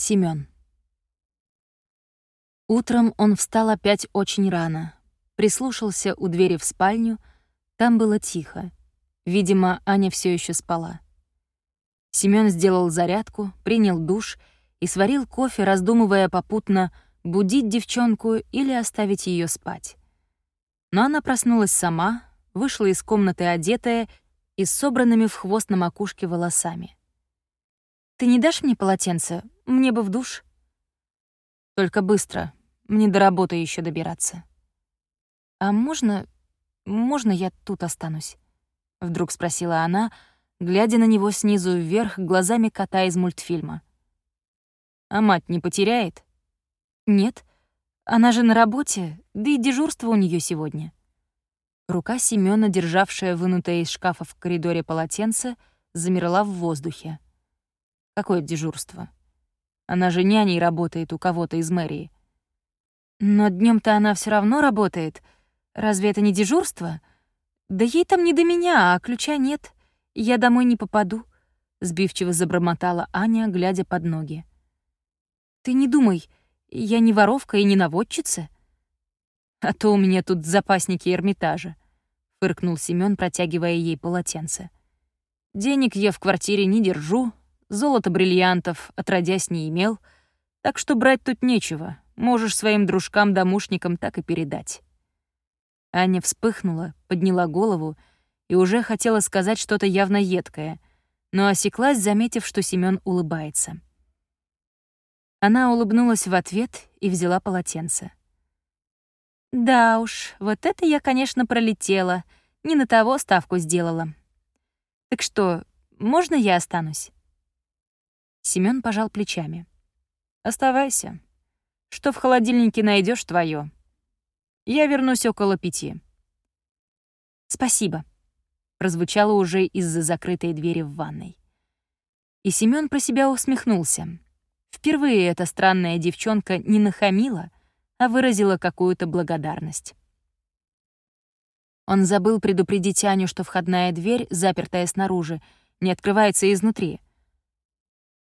Семён. Утром он встал опять очень рано. Прислушался у двери в спальню. Там было тихо. Видимо, Аня все еще спала. Семён сделал зарядку, принял душ и сварил кофе, раздумывая попутно, будить девчонку или оставить ее спать. Но она проснулась сама, вышла из комнаты одетая и с собранными в хвост на макушке волосами. «Ты не дашь мне полотенце? Мне бы в душ». «Только быстро. Мне до работы еще добираться». «А можно... можно я тут останусь?» — вдруг спросила она, глядя на него снизу вверх глазами кота из мультфильма. «А мать не потеряет?» «Нет. Она же на работе, да и дежурство у нее сегодня». Рука Семёна, державшая вынутое из шкафа в коридоре полотенце, замерла в воздухе. Какое дежурство? Она же няней работает у кого-то из мэрии. Но днем то она все равно работает. Разве это не дежурство? Да ей там не до меня, а ключа нет. Я домой не попаду, сбивчиво забормотала Аня, глядя под ноги. Ты не думай, я не воровка и не наводчица. А то у меня тут запасники Эрмитажа, фыркнул Семён, протягивая ей полотенце. Денег я в квартире не держу, Золото бриллиантов отродясь не имел, так что брать тут нечего, можешь своим дружкам-домушникам так и передать». Аня вспыхнула, подняла голову и уже хотела сказать что-то явно едкое, но осеклась, заметив, что Семён улыбается. Она улыбнулась в ответ и взяла полотенце. «Да уж, вот это я, конечно, пролетела, не на того ставку сделала. Так что, можно я останусь?» Семён пожал плечами. «Оставайся. Что в холодильнике найдешь твое. Я вернусь около пяти». «Спасибо», — прозвучало уже из-за закрытой двери в ванной. И Семён про себя усмехнулся. Впервые эта странная девчонка не нахамила, а выразила какую-то благодарность. Он забыл предупредить Аню, что входная дверь, запертая снаружи, не открывается изнутри —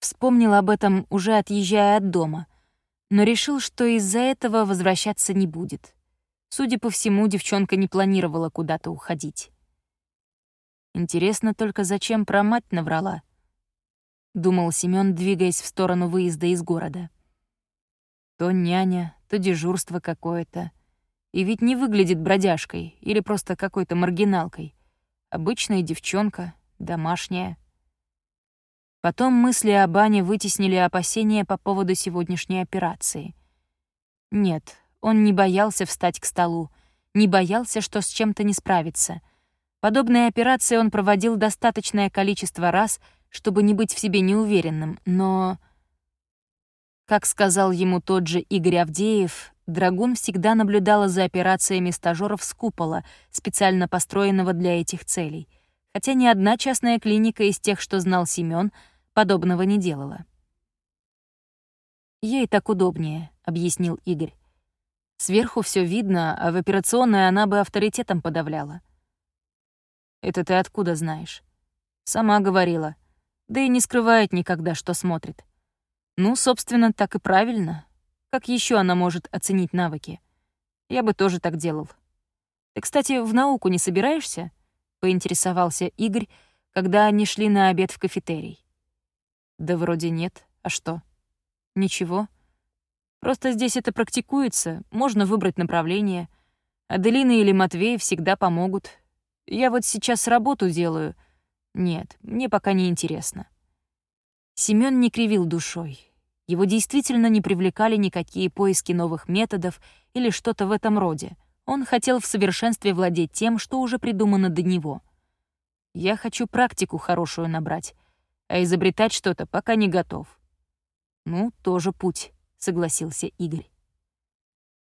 Вспомнил об этом, уже отъезжая от дома, но решил, что из-за этого возвращаться не будет. Судя по всему, девчонка не планировала куда-то уходить. Интересно только, зачем про мать наврала? Думал Семён, двигаясь в сторону выезда из города. То няня, то дежурство какое-то. И ведь не выглядит бродяжкой или просто какой-то маргиналкой. Обычная девчонка, домашняя. Потом мысли о бане вытеснили опасения по поводу сегодняшней операции. Нет, он не боялся встать к столу, не боялся, что с чем-то не справится. Подобные операции он проводил достаточное количество раз, чтобы не быть в себе неуверенным, но... Как сказал ему тот же Игорь Авдеев, Драгун всегда наблюдала за операциями стажёров с купола, специально построенного для этих целей. Хотя ни одна частная клиника из тех, что знал Семён, подобного не делала. «Ей так удобнее», — объяснил Игорь. «Сверху все видно, а в операционной она бы авторитетом подавляла». «Это ты откуда знаешь?» «Сама говорила. Да и не скрывает никогда, что смотрит. Ну, собственно, так и правильно. Как еще она может оценить навыки? Я бы тоже так делал. Ты, кстати, в науку не собираешься?» — поинтересовался Игорь, когда они шли на обед в кафетерий. Да вроде нет. А что? Ничего. Просто здесь это практикуется, можно выбрать направление. Аделина или Матвей всегда помогут. Я вот сейчас работу делаю. Нет, мне пока не интересно. Семён не кривил душой. Его действительно не привлекали никакие поиски новых методов или что-то в этом роде. Он хотел в совершенстве владеть тем, что уже придумано до него. Я хочу практику хорошую набрать, а изобретать что-то пока не готов. Ну, тоже путь, согласился Игорь.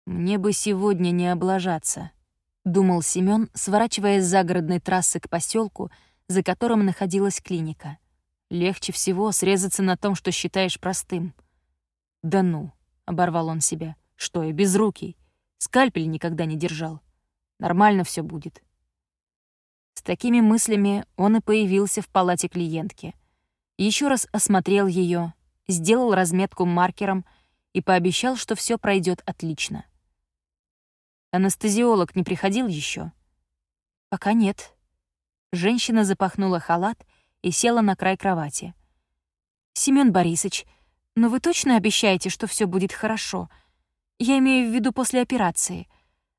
Мне бы сегодня не облажаться, думал Семён, сворачивая с загородной трассы к поселку, за которым находилась клиника. Легче всего срезаться на том, что считаешь простым. Да ну, оборвал он себя. Что я безрукий? Скальпель никогда не держал. Нормально все будет. С такими мыслями он и появился в палате клиентки — еще раз осмотрел ее, сделал разметку маркером и пообещал, что все пройдет отлично. Анестезиолог не приходил еще? Пока нет. Женщина запахнула халат и села на край кровати. Семен Борисович, но вы точно обещаете, что все будет хорошо? Я имею в виду после операции.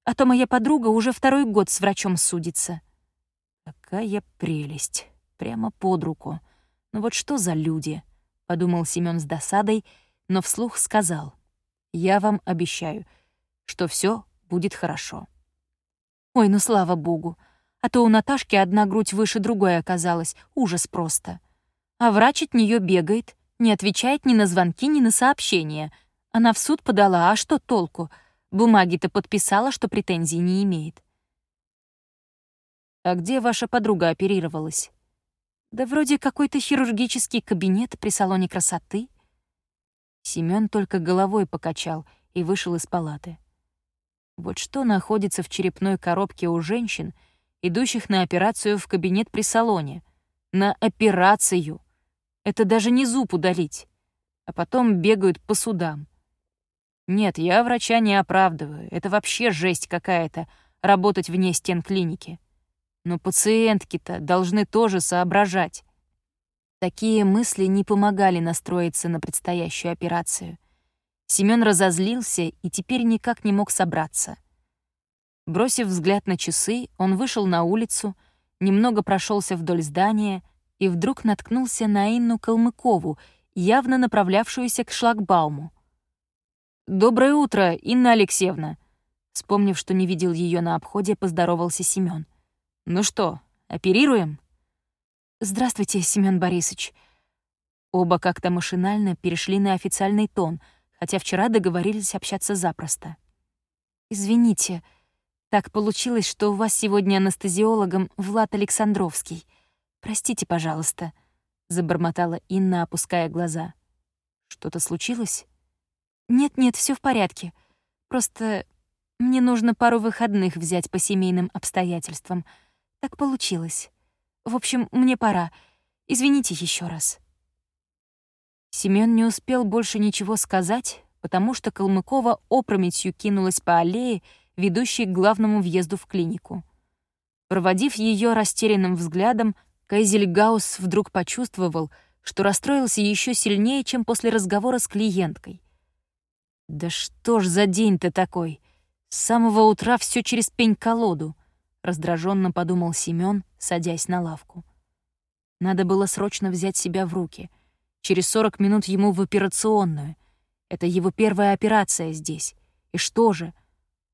А то моя подруга уже второй год с врачом судится. Какая прелесть. Прямо под руку. Ну вот что за люди? Подумал Семен с досадой, но вслух сказал. Я вам обещаю, что все будет хорошо. Ой, ну слава богу. А то у Наташки одна грудь выше другой оказалась. Ужас просто. А врач от нее бегает, не отвечает ни на звонки, ни на сообщения. Она в суд подала, а что толку? Бумаги-то подписала, что претензий не имеет. «А где ваша подруга оперировалась?» «Да вроде какой-то хирургический кабинет при салоне красоты». Семён только головой покачал и вышел из палаты. Вот что находится в черепной коробке у женщин, идущих на операцию в кабинет при салоне. На операцию. Это даже не зуб удалить. А потом бегают по судам. Нет, я врача не оправдываю. Это вообще жесть какая-то — работать вне стен клиники. Но пациентки-то должны тоже соображать. Такие мысли не помогали настроиться на предстоящую операцию — Семён разозлился и теперь никак не мог собраться. Бросив взгляд на часы, он вышел на улицу, немного прошелся вдоль здания и вдруг наткнулся на Инну Калмыкову, явно направлявшуюся к шлагбауму. «Доброе утро, Инна Алексеевна!» Вспомнив, что не видел ее на обходе, поздоровался Семён. «Ну что, оперируем?» «Здравствуйте, Семён Борисович». Оба как-то машинально перешли на официальный тон — хотя вчера договорились общаться запросто. «Извините, так получилось, что у вас сегодня анестезиологом Влад Александровский. Простите, пожалуйста», — забормотала Инна, опуская глаза. «Что-то случилось?» «Нет-нет, все в порядке. Просто мне нужно пару выходных взять по семейным обстоятельствам. Так получилось. В общем, мне пора. Извините еще раз». Семён не успел больше ничего сказать, потому что Калмыкова опрометью кинулась по аллее, ведущей к главному въезду в клинику. Проводив ее растерянным взглядом, Кайзельгаус вдруг почувствовал, что расстроился еще сильнее, чем после разговора с клиенткой. «Да что ж за день-то такой? С самого утра все через пень-колоду», — раздраженно подумал Семён, садясь на лавку. Надо было срочно взять себя в руки — Через 40 минут ему в операционную. Это его первая операция здесь. И что же?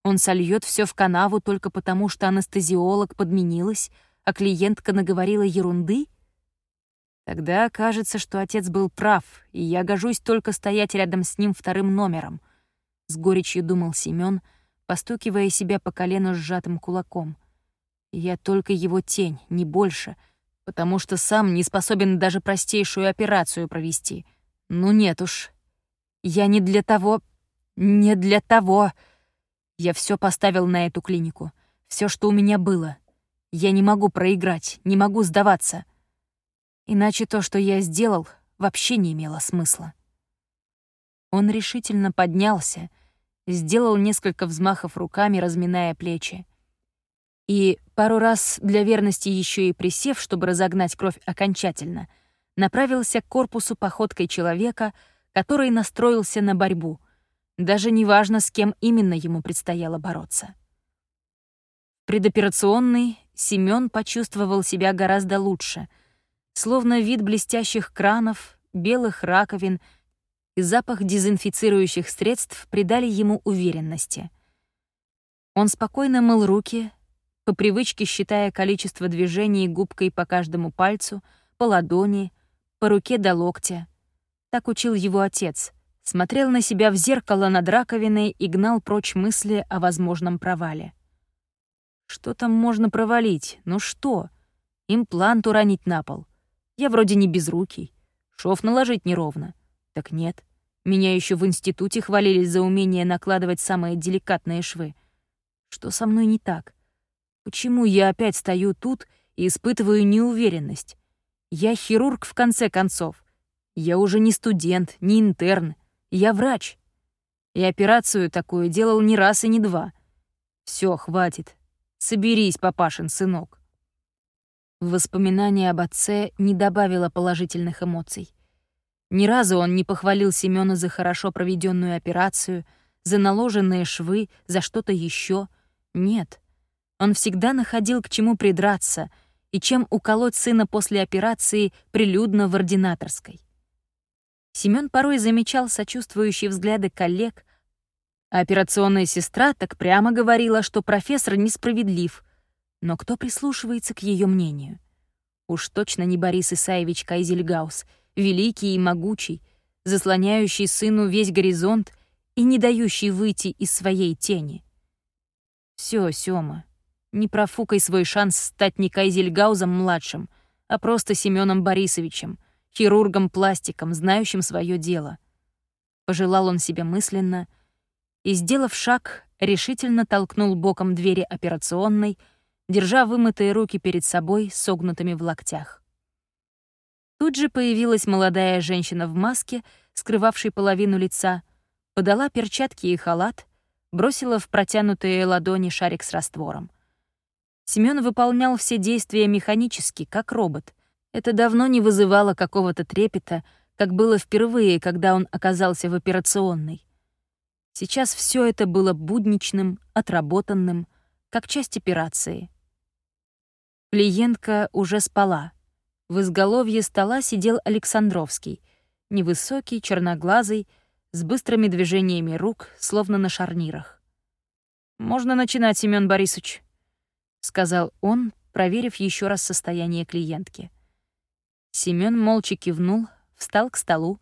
Он сольет все в канаву только потому, что анестезиолог подменилась, а клиентка наговорила ерунды? Тогда кажется, что отец был прав, и я гожусь только стоять рядом с ним вторым номером. С горечью думал Семён, постукивая себя по колену сжатым кулаком. Я только его тень, не больше — потому что сам не способен даже простейшую операцию провести. Ну нет уж. Я не для того... Не для того... Я все поставил на эту клинику. Все, что у меня было. Я не могу проиграть, не могу сдаваться. Иначе то, что я сделал, вообще не имело смысла. Он решительно поднялся, сделал несколько взмахов руками, разминая плечи и, пару раз для верности еще и присев, чтобы разогнать кровь окончательно, направился к корпусу походкой человека, который настроился на борьбу. Даже неважно, с кем именно ему предстояло бороться. Предоперационный Семён почувствовал себя гораздо лучше, словно вид блестящих кранов, белых раковин и запах дезинфицирующих средств придали ему уверенности. Он спокойно мыл руки, по привычке считая количество движений губкой по каждому пальцу, по ладони, по руке до локтя. Так учил его отец. Смотрел на себя в зеркало над раковиной и гнал прочь мысли о возможном провале. Что там можно провалить? Ну что? Имплант уронить на пол. Я вроде не безрукий. Шов наложить неровно. Так нет. Меня еще в институте хвалили за умение накладывать самые деликатные швы. Что со мной не так? Почему я опять стою тут и испытываю неуверенность? Я хирург, в конце концов. Я уже не студент, не интерн, я врач. И операцию такую делал не раз и не два. Все, хватит. Соберись, папашин сынок. Воспоминание об отце не добавило положительных эмоций. Ни разу он не похвалил Семёна за хорошо проведенную операцию, за наложенные швы, за что-то еще. Нет. Он всегда находил к чему придраться и чем уколоть сына после операции прилюдно в ординаторской. Семён порой замечал сочувствующие взгляды коллег, а операционная сестра так прямо говорила, что профессор несправедлив. Но кто прислушивается к ее мнению? Уж точно не Борис Исаевич Кайзельгаус, великий и могучий, заслоняющий сыну весь горизонт и не дающий выйти из своей тени. Все, Сёма, не профукай свой шанс стать не Кайзельгаузом-младшим, а просто Семеном Борисовичем, хирургом-пластиком, знающим свое дело. Пожелал он себе мысленно и, сделав шаг, решительно толкнул боком двери операционной, держа вымытые руки перед собой, согнутыми в локтях. Тут же появилась молодая женщина в маске, скрывавшей половину лица, подала перчатки и халат, бросила в протянутые ладони шарик с раствором. Семён выполнял все действия механически, как робот. Это давно не вызывало какого-то трепета, как было впервые, когда он оказался в операционной. Сейчас все это было будничным, отработанным, как часть операции. Клиентка уже спала. В изголовье стола сидел Александровский, невысокий, черноглазый, с быстрыми движениями рук, словно на шарнирах. «Можно начинать, Семён Борисович», сказал он, проверив еще раз состояние клиентки. Семён молча кивнул, встал к столу,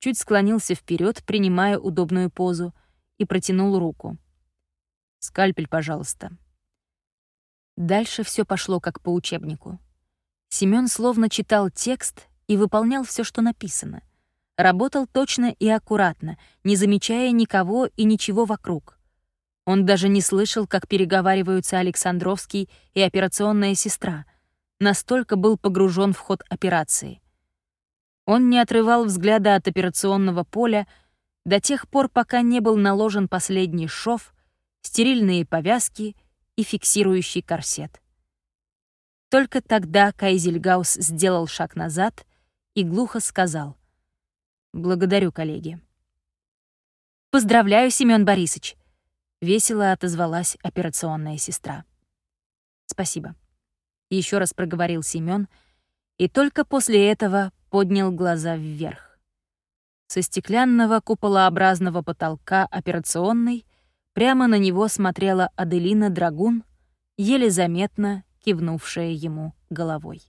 чуть склонился вперед, принимая удобную позу, и протянул руку. «Скальпель, пожалуйста». Дальше все пошло как по учебнику. Семён словно читал текст и выполнял все, что написано. Работал точно и аккуратно, не замечая никого и ничего вокруг. Он даже не слышал, как переговариваются Александровский и операционная сестра. Настолько был погружен в ход операции. Он не отрывал взгляда от операционного поля до тех пор, пока не был наложен последний шов, стерильные повязки и фиксирующий корсет. Только тогда Кайзельгаус сделал шаг назад и глухо сказал «Благодарю, коллеги». «Поздравляю, Семён Борисович», Весело отозвалась операционная сестра. «Спасибо», — еще раз проговорил Семён, и только после этого поднял глаза вверх. Со стеклянного куполообразного потолка операционной прямо на него смотрела Аделина Драгун, еле заметно кивнувшая ему головой.